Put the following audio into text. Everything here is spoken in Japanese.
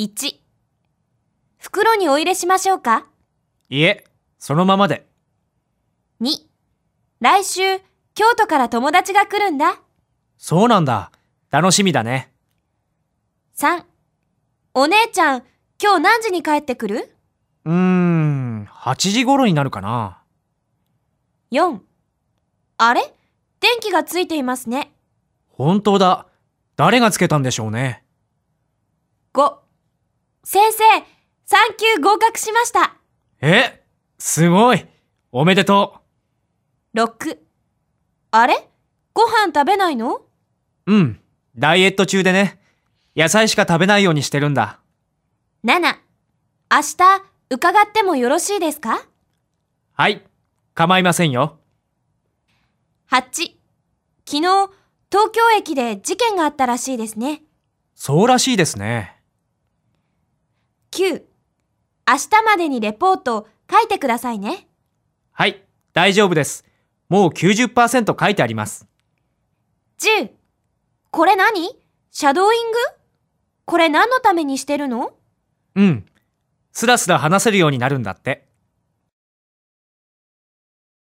1、袋にお入れしましょうか？いえ、そのままで。?2、来週、京都から友達が来るんだ。そうなんだ。楽しみだね。3、お姉ちゃん、今日何時に帰ってくる？うーん、8時頃になるかな。?4、あれ？電気がついていますね。本当だ。誰がつけたんでしょうね。5、先生、3級合格しました。えすごい。おめでと6、あれ？ご飯食べないの？う。うん。ダイエット中でね。野菜しか食べないようにしてるんだ。7、明日、伺ってもよろしいですか？はい。構いませんよ。8、昨日、東京駅で事件があったらしいですね。そうらしいですね。9、明日までにレポート書いてくださいね。はい。大丈夫です。もう90%書いてあります。10、これ何？シャドーイング？これ何のためにしてるの？うん。スラスラ話せるようになるんだって。